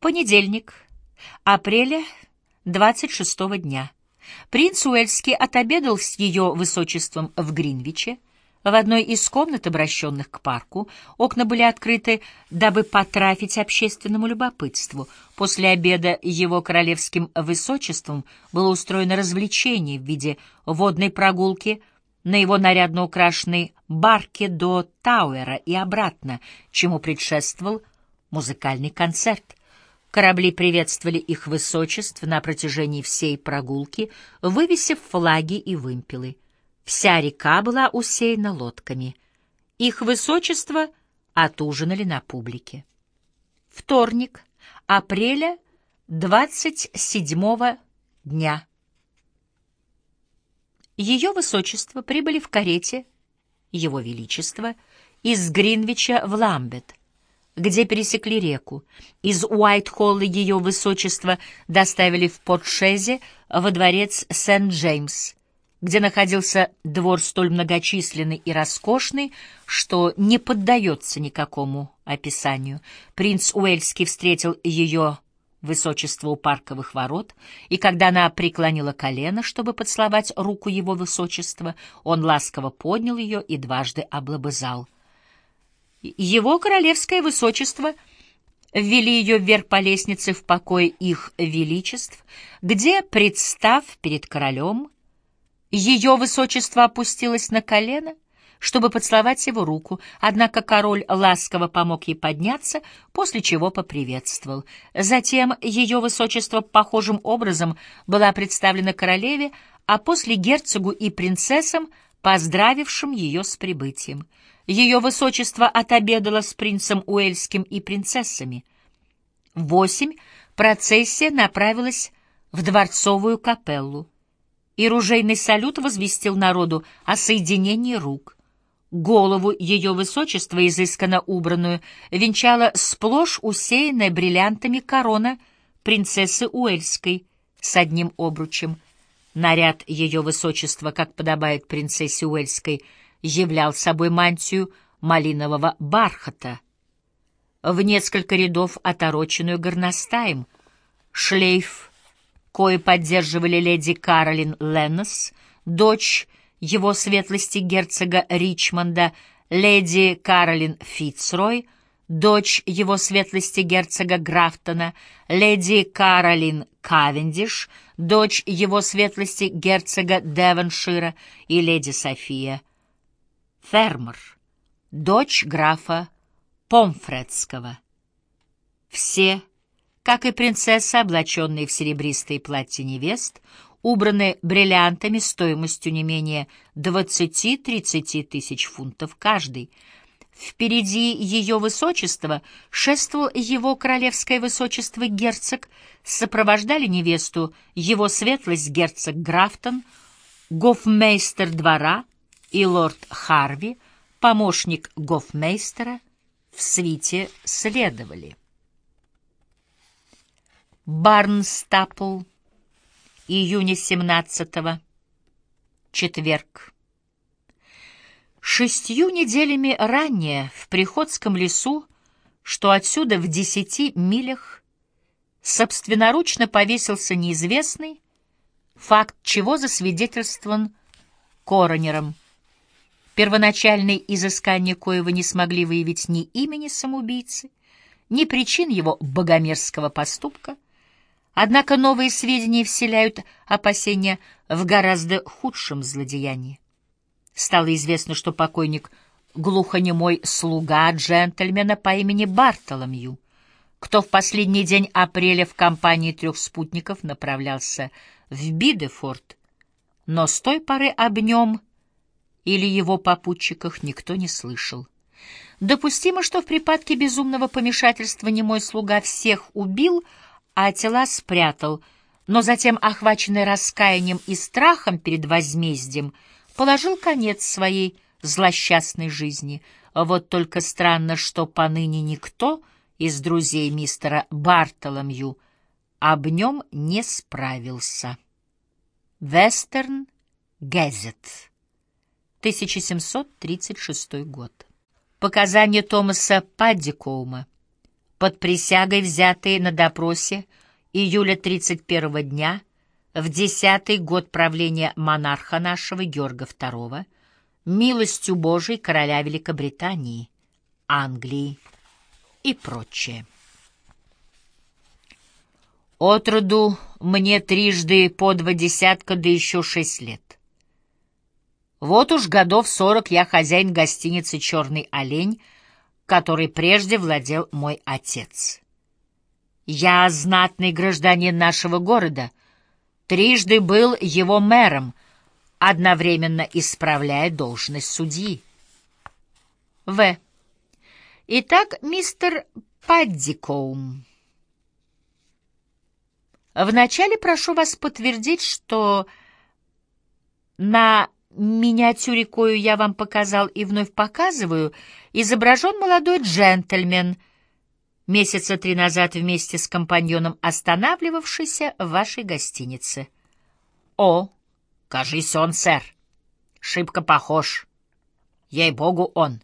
Понедельник, апреля 26 дня. Принц Уэльский отобедал с ее высочеством в Гринвиче, в одной из комнат, обращенных к парку, окна были открыты, дабы потрафить общественному любопытству. После обеда его королевским высочеством было устроено развлечение в виде водной прогулки на его нарядно украшенной барке до Тауэра и обратно, чему предшествовал музыкальный концерт. Корабли приветствовали их высочеств на протяжении всей прогулки, вывесив флаги и вымпелы. Вся река была усеяна лодками. Их высочество отужинали на публике. Вторник, апреля 27 дня. Ее высочество прибыли в карете, его величество, из Гринвича в Ламбет, где пересекли реку. Из Уайт-Холла ее высочество доставили в Портшезе во дворец Сент-Джеймс, где находился двор столь многочисленный и роскошный, что не поддается никакому описанию. Принц Уэльский встретил ее высочество у парковых ворот, и когда она преклонила колено, чтобы поцеловать руку его высочества, он ласково поднял ее и дважды облобызал. Его королевское высочество ввели ее вверх по лестнице в покой их величеств, где, представ перед королем, ее высочество опустилось на колено, чтобы поцеловать его руку, однако король ласково помог ей подняться, после чего поприветствовал. Затем ее высочество похожим образом была представлена королеве, а после герцогу и принцессам, поздравившим ее с прибытием. Ее высочество отобедало с принцем Уэльским и принцессами. Восемь процессия направилась в дворцовую капеллу и ружейный салют возвестил народу о соединении рук. Голову ее высочества, изысканно убранную, венчала сплошь усеянная бриллиантами корона принцессы Уэльской с одним обручем. Наряд ее высочества, как подобает принцессе Уэльской, являл собой мантию малинового бархата, в несколько рядов отороченную горностаем, шлейф кое поддерживали леди Каролин Леннос, дочь его светлости герцога Ричмонда, леди Каролин Фицрой, дочь его светлости герцога Графтона, леди Каролин Кавендиш, дочь его светлости герцога Девоншира и леди София Фермер, дочь графа Помфредского. Все как и принцесса, облаченные в серебристые платья невест, убраны бриллиантами стоимостью не менее 20-30 тысяч фунтов каждый. Впереди ее высочества шествовал его королевское высочество герцог, сопровождали невесту его светлость герцог Графтон, гофмейстер двора и лорд Харви, помощник гофмейстера, в свите следовали. Барнстапл, июня 17-го, четверг. Шестью неделями ранее в Приходском лесу, что отсюда в десяти милях, собственноручно повесился неизвестный, факт чего засвидетельствован коронером. Первоначальные изыскания коего не смогли выявить ни имени самоубийцы, ни причин его богомерзкого поступка — Однако новые сведения вселяют опасения в гораздо худшем злодеянии. Стало известно, что покойник — глухонемой слуга джентльмена по имени Бартоломью, кто в последний день апреля в компании трех спутников направлялся в Бидефорд, но с той поры об нем или его попутчиках никто не слышал. Допустимо, что в припадке безумного помешательства немой слуга всех убил — а тела спрятал, но затем, охваченный раскаянием и страхом перед возмездием, положил конец своей злосчастной жизни. Вот только странно, что поныне никто из друзей мистера Бартоломью об нем не справился. Вестерн Газет, 1736 год. Показания Томаса Паддикоума под присягой, взятые на допросе июля 31 дня, в десятый год правления монарха нашего Георга II, милостью Божией короля Великобритании, Англии и прочее. Отроду мне трижды по два десятка, да еще шесть лет. Вот уж годов сорок я хозяин гостиницы «Черный олень», которой прежде владел мой отец. Я знатный гражданин нашего города, трижды был его мэром, одновременно исправляя должность судьи. В. Итак, мистер Паддикоум, вначале прошу вас подтвердить, что на миниатюре, кою я вам показал и вновь показываю, изображен молодой джентльмен, месяца три назад вместе с компаньоном останавливавшийся в вашей гостинице. О, кажись, он, сэр, шибко похож. Ей-богу, он.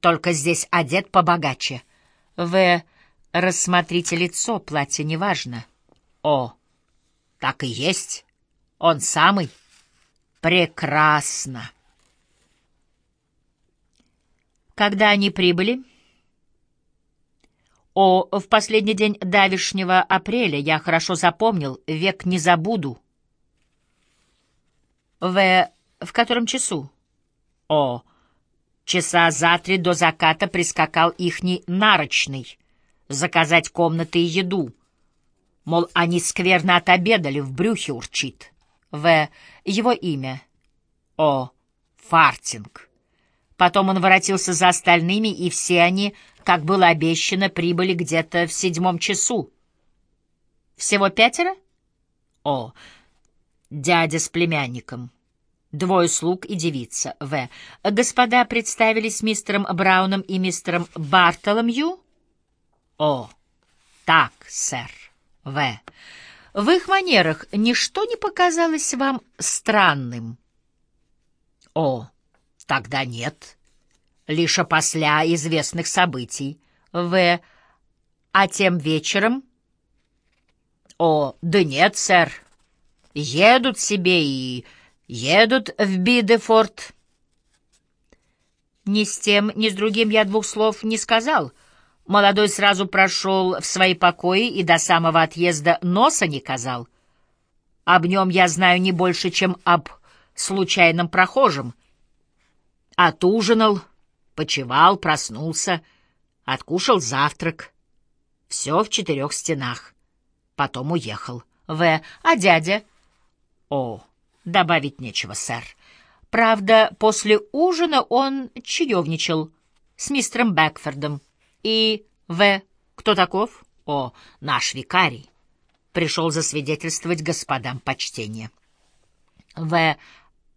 Только здесь одет побогаче. Вы рассмотрите лицо, платье неважно. О, так и есть. Он самый. Прекрасно. Когда они прибыли? О, в последний день давешнего апреля я хорошо запомнил, век не забуду. В. В котором часу? О, часа за три до заката прискакал ихний нарочный заказать комнаты и еду. Мол, они скверно отобедали, в брюхе урчит. В. Его имя. О. Фартинг. Потом он воротился за остальными, и все они, как было обещано, прибыли где-то в седьмом часу. Всего пятеро? О. Дядя с племянником. Двое слуг и девица. В. Господа представились мистером Брауном и мистером Бартоломью? О. Так, сэр. В. В их манерах ничто не показалось вам странным? О, тогда нет. Лишь опосля известных событий. В. А тем вечером? О, да нет, сэр. Едут себе и едут в Бидефорд. Ни с тем, ни с другим я двух слов не сказал — Молодой сразу прошел в свои покои и до самого отъезда носа не казал. Об нем я знаю не больше, чем об случайном прохожем. Отужинал, почевал, проснулся, откушал завтрак. Все в четырех стенах. Потом уехал. В. А дядя? О, добавить нечего, сэр. Правда, после ужина он чаевничал с мистером Бэкфордом. И В. Кто таков? О, наш викарий. Пришел засвидетельствовать господам почтение. В.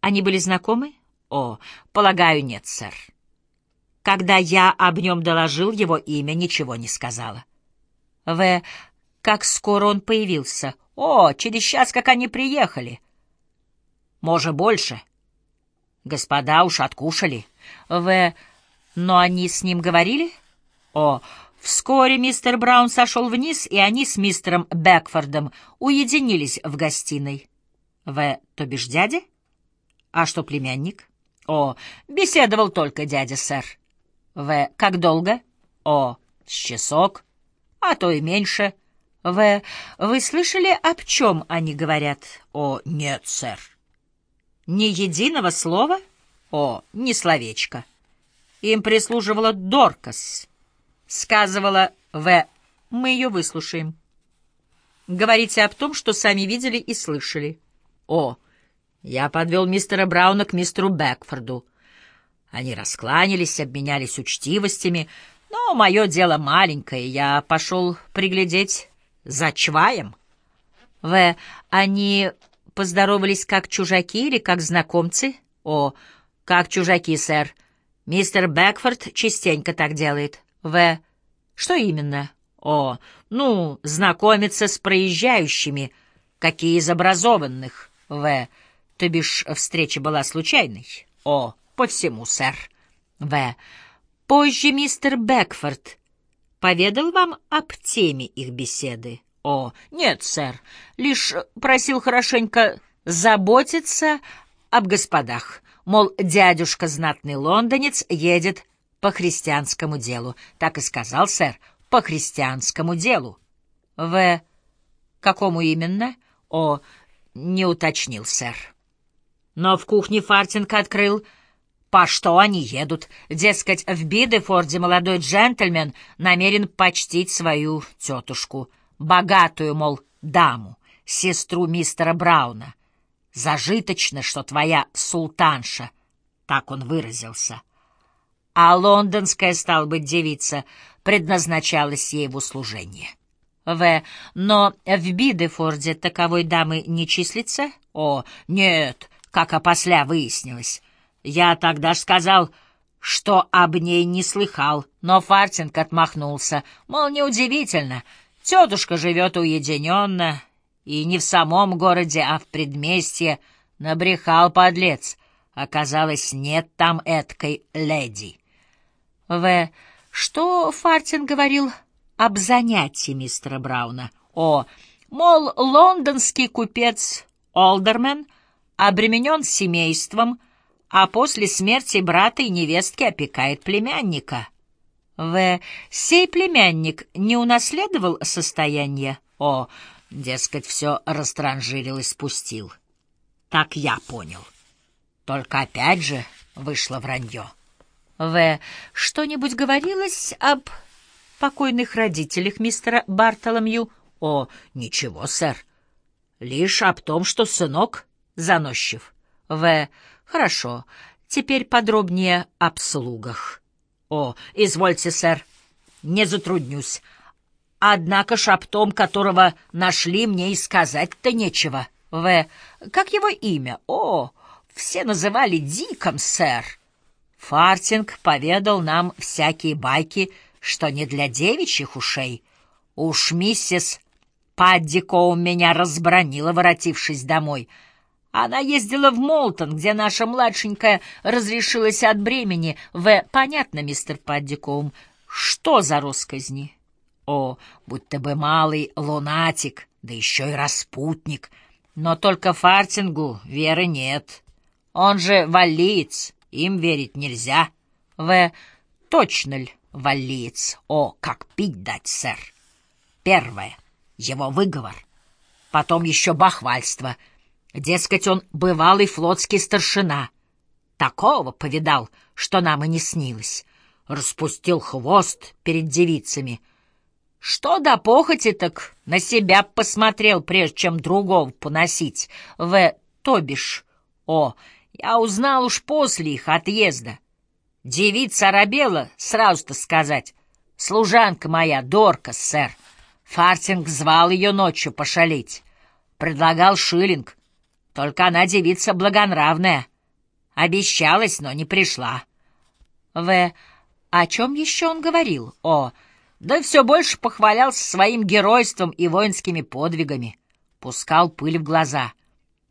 Они были знакомы? О, полагаю, нет, сэр. Когда я об нем доложил, его имя ничего не сказала. В. Как скоро он появился? О, через час, как они приехали. Может, больше. Господа уж откушали. В. Но они с ним говорили? — о, вскоре мистер Браун сошел вниз, и они с мистером Бэкфордом уединились в гостиной. В. То бишь дядя? А что племянник? О, беседовал только дядя, сэр. В. Как долго? О, с часок, а то и меньше. В. Вы слышали, об чем они говорят? О, нет, сэр. Ни единого слова? О, ни словечко. Им прислуживала Доркас сказывала В. Мы ее выслушаем. Говорите об том, что сами видели и слышали. О, я подвел мистера Брауна к мистеру Бэкфорду. Они раскланялись, обменялись учтивостями, но мое дело маленькое, я пошел приглядеть за чваем. В. Они поздоровались как чужаки или как знакомцы? О, как чужаки, сэр. Мистер Бэкфорд частенько так делает. В. Что именно? О, ну, знакомиться с проезжающими, какие из образованных. В. То бишь, встреча была случайной? О, по всему, сэр. В. Позже мистер Бэкфорд поведал вам об теме их беседы? О, нет, сэр, лишь просил хорошенько заботиться об господах. Мол, дядюшка знатный лондонец едет по христианскому делу. Так и сказал, сэр, по христианскому делу. В. Какому именно? О, не уточнил, сэр. Но в кухне Фартинг открыл, по что они едут. Дескать, в Бидефорде молодой джентльмен намерен почтить свою тетушку, богатую, мол, даму, сестру мистера Брауна. Зажиточно, что твоя султанша, так он выразился. А лондонская, стал быть, девица предназначалась ей в услужение. В. Но в Бидефорде таковой дамы не числится? О, нет, как опосля выяснилось. Я тогда ж сказал, что об ней не слыхал, но Фартинг отмахнулся, мол, неудивительно, тетушка живет уединенно, и не в самом городе, а в предместье, набрехал подлец. Оказалось, нет там эткой леди. В. Что Фартин говорил об занятии мистера Брауна. О, мол, лондонский купец Олдермен обременен семейством, а после смерти брата и невестки опекает племянника. В. Сей племянник не унаследовал состояние? О, дескать, все растранжирил и спустил. Так я понял. Только опять же вышло вранье. В. Что-нибудь говорилось об покойных родителях мистера Бартоломью? О, ничего, сэр. Лишь об том, что сынок заносчив. В. Хорошо. Теперь подробнее об слугах. О, извольте, сэр. Не затруднюсь. Однако ж об том, которого нашли, мне и сказать-то нечего. В. Как его имя? О, все называли Диком, сэр. Фартинг поведал нам всякие байки, что не для девичьих ушей. Уж миссис Паддикоу меня разбронила, воротившись домой. Она ездила в Молтон, где наша младшенькая разрешилась от бремени. В... Понятно, мистер Паддикоум, что за росказни? О, будто бы малый лунатик, да еще и распутник. Но только Фартингу веры нет. Он же валиец, им верить нельзя. В. Точно ли? валиец. О, как пить дать, сэр! Первое — его выговор. Потом еще бахвальство. Дескать, он бывалый флотский старшина. Такого повидал, что нам и не снилось. Распустил хвост перед девицами. Что до похоти, так на себя посмотрел, прежде чем другого поносить. В. То бишь, о, я узнал уж после их отъезда. Девица оробела, сразу-то сказать. Служанка моя, Дорка, сэр. Фартинг звал ее ночью пошалить. Предлагал шиллинг. Только она девица благонравная. Обещалась, но не пришла. В. О чем еще он говорил? О, да все больше похвалялся своим геройством и воинскими подвигами. Пускал пыль в глаза.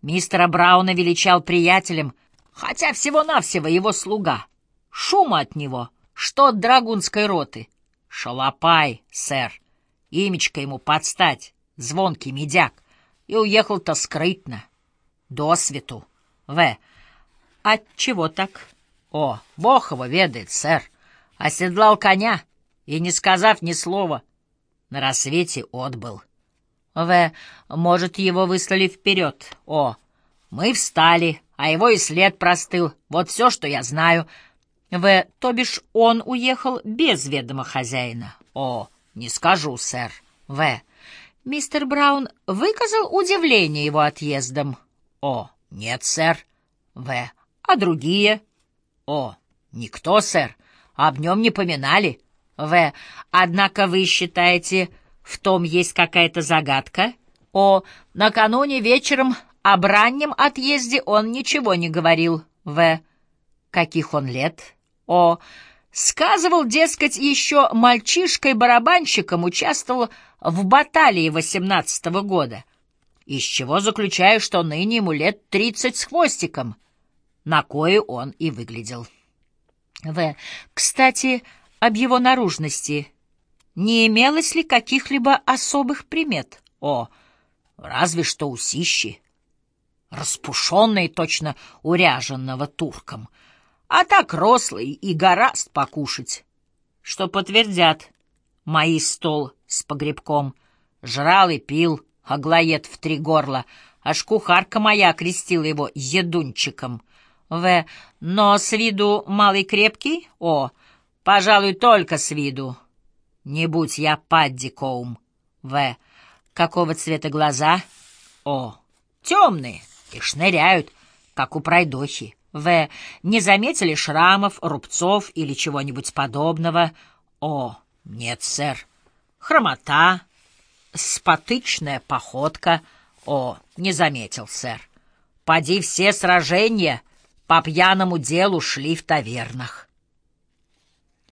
Мистера Брауна величал приятелем, хотя всего-навсего его слуга — Шума от него, что от драгунской роты. Шалопай, сэр, имечко ему подстать, звонкий медяк. И уехал-то скрытно, до свету. В. От чего так? О, бог его ведает, сэр. Оседлал коня и, не сказав ни слова, на рассвете отбыл. В. Может, его выслали вперед. О, мы встали, а его и след простыл. Вот все, что я знаю — в. То бишь он уехал без ведома хозяина? О, не скажу, сэр. В. Мистер Браун выказал удивление его отъездом? О, нет, сэр. В. А другие? О, никто, сэр. Об нем не поминали. В. Однако вы считаете, в том есть какая-то загадка? О, накануне вечером об раннем отъезде он ничего не говорил. В. Каких он лет? О. Сказывал, дескать, еще мальчишкой-барабанщиком участвовал в баталии восемнадцатого года, из чего заключаю, что ныне ему лет тридцать с хвостиком, на кое он и выглядел. В. Кстати, об его наружности Не имелось ли каких-либо особых примет? О, разве что усищи, распушенные точно уряженного турком, а так рослый и гораст покушать, что подтвердят мои стол с погребком. Жрал и пил, аглоед в три горла, аж кухарка моя крестила его едунчиком. В. Но с виду малый крепкий? О, пожалуй, только с виду. Не будь я Падди Коум. В. Какого цвета глаза? О, темные и шныряют, как у пройдохи. В. Не заметили шрамов, рубцов или чего-нибудь подобного? О, нет, сэр. Хромота, спотычная походка. О, не заметил, сэр. Поди все сражения по пьяному делу шли в тавернах.